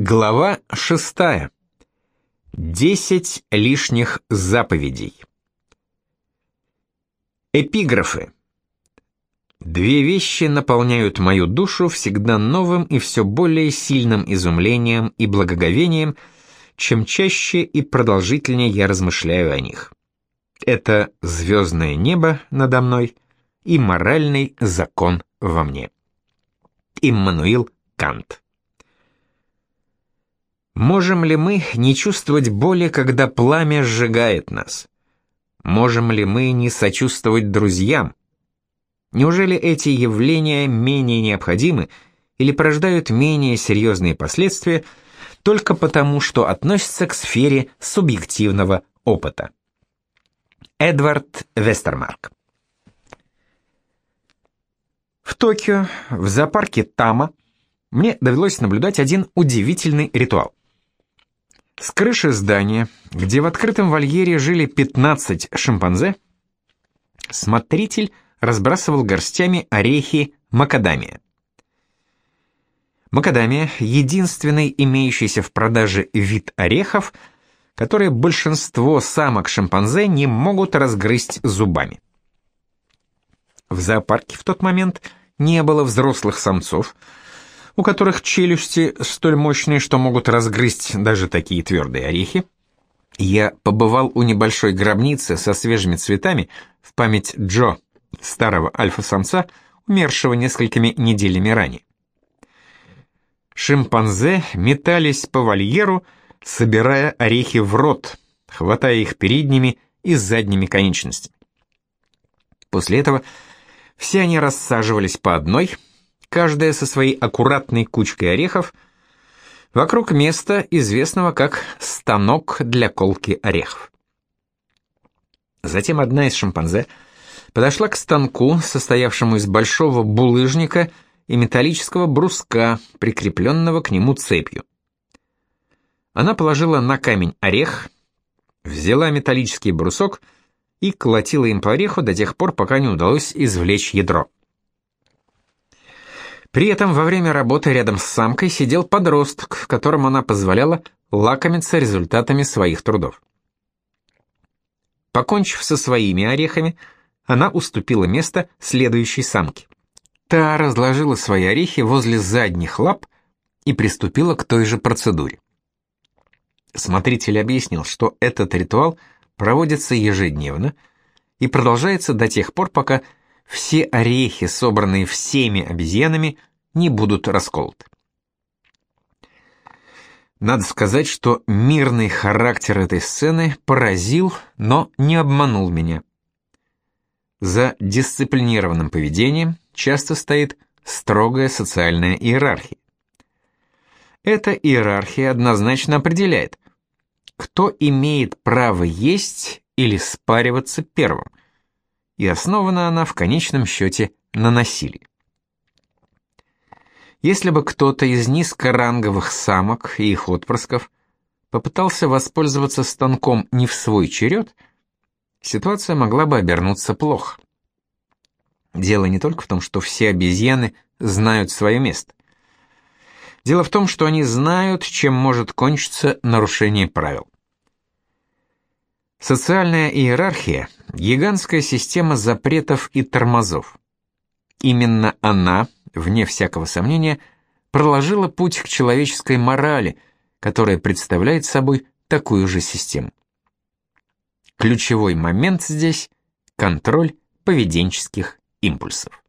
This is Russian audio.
Глава шестая. Десять лишних заповедей. Эпиграфы. Две вещи наполняют мою душу всегда новым и все более сильным изумлением и благоговением, чем чаще и продолжительнее я размышляю о них. Это звездное небо надо мной и моральный закон во мне. Иммануил Кант. Можем ли мы не чувствовать боли, когда пламя сжигает нас? Можем ли мы не сочувствовать друзьям? Неужели эти явления менее необходимы или порождают менее серьезные последствия только потому, что относятся к сфере субъективного опыта? Эдвард Вестермарк В Токио, в зоопарке Тама, мне довелось наблюдать один удивительный ритуал. С крыши здания, где в открытом вольере жили 15 шимпанзе, смотритель разбрасывал горстями орехи макадамия. Макадамия – единственный имеющийся в продаже вид орехов, которые большинство самок шимпанзе не могут разгрызть зубами. В зоопарке в тот момент не было взрослых самцов – у которых челюсти столь мощные, что могут разгрызть даже такие твердые орехи. Я побывал у небольшой гробницы со свежими цветами в память Джо, старого альфа-самца, умершего несколькими неделями ранее. Шимпанзе метались по вольеру, собирая орехи в рот, хватая их передними и задними конечностями. После этого все они рассаживались по одной – каждая со своей аккуратной кучкой орехов, вокруг места, известного как станок для колки орехов. Затем одна из шимпанзе подошла к станку, состоявшему из большого булыжника и металлического бруска, прикрепленного к нему цепью. Она положила на камень орех, взяла металлический брусок и колотила им по ореху до тех пор, пока не удалось извлечь ядро. При этом во время работы рядом с самкой сидел подросток, которому она позволяла лакомиться результатами своих трудов. Покончив со своими орехами, она уступила место следующей самке. Та разложила свои орехи возле задних лап и приступила к той же процедуре. Смотритель объяснил, что этот ритуал проводится ежедневно и продолжается до тех пор, пока все орехи, собранные всеми обезьянами, не будут расколоты. Надо сказать, что мирный характер этой сцены поразил, но не обманул меня. За дисциплинированным поведением часто стоит строгая социальная иерархия. Эта иерархия однозначно определяет, кто имеет право есть или спариваться первым, и основана она в конечном счете на насилии. Если бы кто-то из низкоранговых самок и их отпрысков попытался воспользоваться станком не в свой черед, ситуация могла бы обернуться плохо. Дело не только в том, что все обезьяны знают свое место. Дело в том, что они знают, чем может кончиться нарушение правил. Социальная иерархия – гигантская система запретов и тормозов. Именно она – вне всякого сомнения, проложила путь к человеческой морали, которая представляет собой такую же систему. Ключевой момент здесь – контроль поведенческих импульсов.